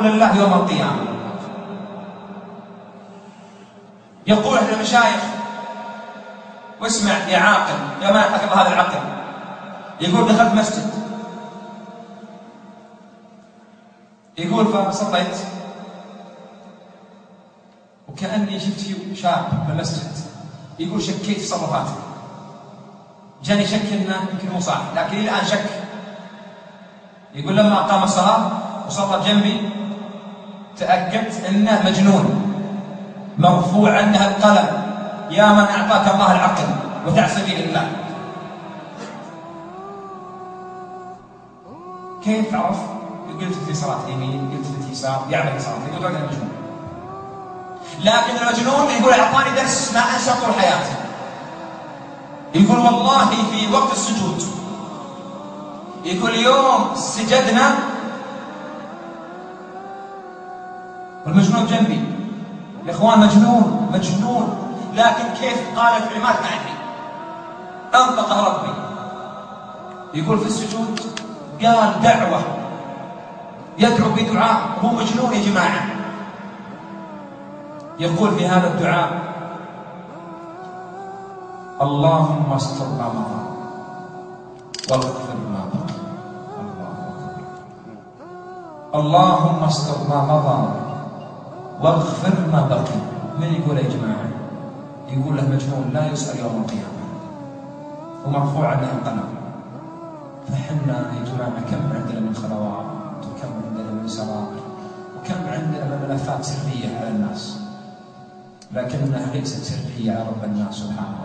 لله يوم القيامة. يقول أهل المشايخ واسمع يا عاقل يا ما الله هذا العقل. يقول دخلت مسجد. يقول فصليت. وكأني شفت شاب بالمسجد يقول شكيت في صرفاتي جاني شك إنه يمكن مو صح لكن الآن شك. يقول لما قام الصلاة وصلى جنبي تأكدت أنه مجنون. مرفوع عنه القلم. يا من أعطاك الله العقل وتعصي لله كيف عرف؟ قلت في صلاة يمين قلت في يسار يعمل صلاة يقول أنا مجنون. لكن المجنون يقول أعطاني درس ما أنسى طول حياتي. يقول والله في وقت السجود. يقول يوم سجدنا والمجنون جنبي. يا اخوان مجنون مجنون. لكن كيف قال الكلمات ما ادري ربي. يقول في السجود قال دعوة. يدعو بدعاء. هو مجنون يا جماعة. يقول في هذا الدعاء اللهم استر ما مضى واغفر ما بقي. اللهم استر ما مضى. واغفر ما بقي. من يقول يا جماعة؟ يقول له مجنون لا يسأل يوم القيامة. ومرفوع عنه القلم فحنا يا جماعة كم عندنا من خلوات وكم عندنا من سرائر وكم عندنا من ملفات سرية على الناس. لكنها ليست سرية على رب الناس سبحانه